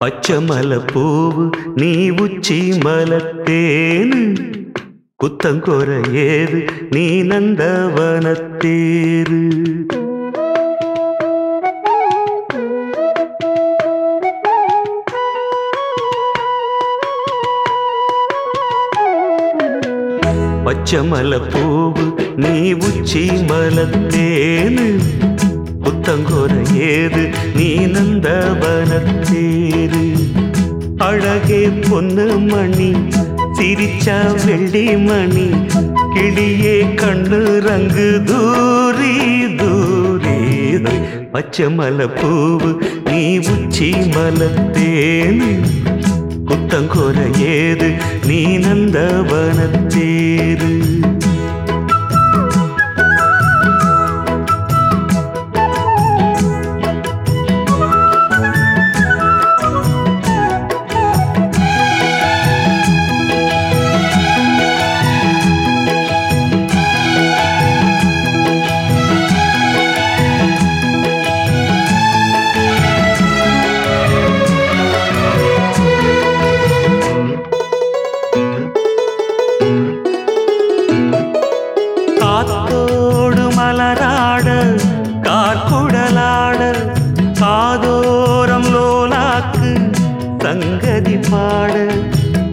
பச்சமல பூவு நீ உச்சி மலத்தேனு குத்தங்கொர ஏது நீ நந்தவனத்தேரு. பச்சமல பூவு நீ உச்சி மலத்தேனு புத்தங்கொர ஏது நீ நந்தவனத்தேரு அழகே பொன்னு மணி சிரிச்சா வெள்ளி மணி கிளியே கண்ணு ரங்கு தூரி தூரி பச்சை மலை பூவு நீ உச்சி மலத்தேனு. குத்தங்கோர ஏது நீ நந்தவனத்தேரு. கார்குடலாட காதோரம் லோலாக்கு சங்கதி பாட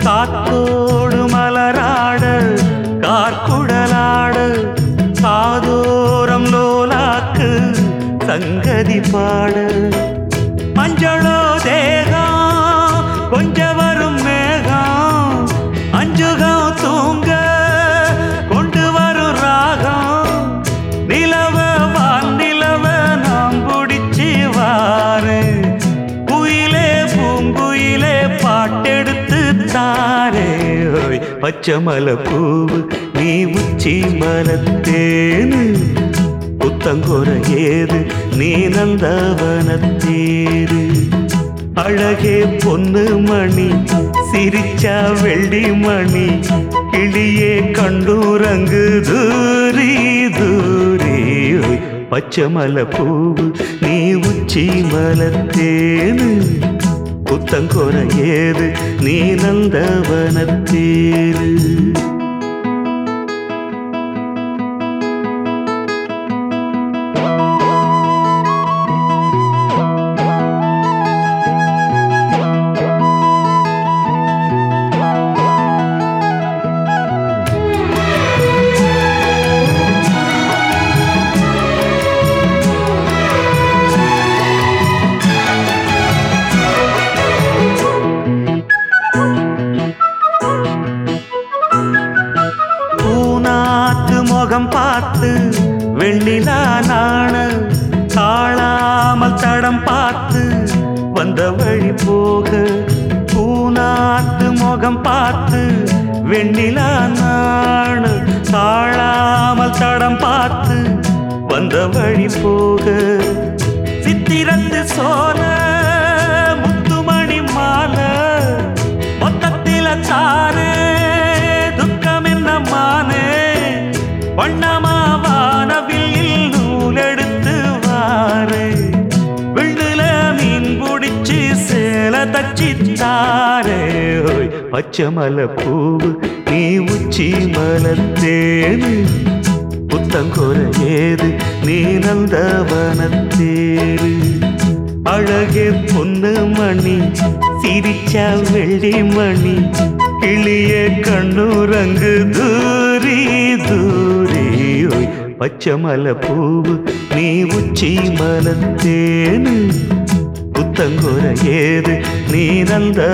காத்தோடு மலராடல் கார்குடலாடல் காதோரம் லோலாக்கு சங்கதி பாட பாட்டெடுத்து ஓய், பச்சமல பூவு நீ உச்சி மலத்தேனு புத்தங்கோர ஏது நீ நந்தவனத்தேரு அழகே பொண்ணு மணி சிரிச்சா வெள்ளி மணி கிளியே கண்டூரங்கு தூரி தூரி. பச்சமல பூவு நீ உச்சி மலத்தேனு புத்தங்கோர ஏது நீ நந்தவனத்தேரு மோகம் பார்த்து வெண்ணிலா நாண தாழாமல் தடம் பார்த்து வந்த வழி போக பூனாத்து முகம் பார்த்து வெண்ணிலா நாண தாழாமல் தடம் பார்த்து வந்த வழி போக. சித்திரத்து சோன பச்சமல பூவு நீ உச்சி மலத்தேனு புத்தங்கோர ஏது நீ நந்த வனத்தேரு அழகே பொண்ணு மணி சிரிச்சா வெள்ளி மணி கிளிய கண்ணுரங்கு தூரி தூரி. பச்சமல பூவு நீ உச்சி மலத்தேனு புத்தங்கோர ஏது நீ நந்தவனத்தேரு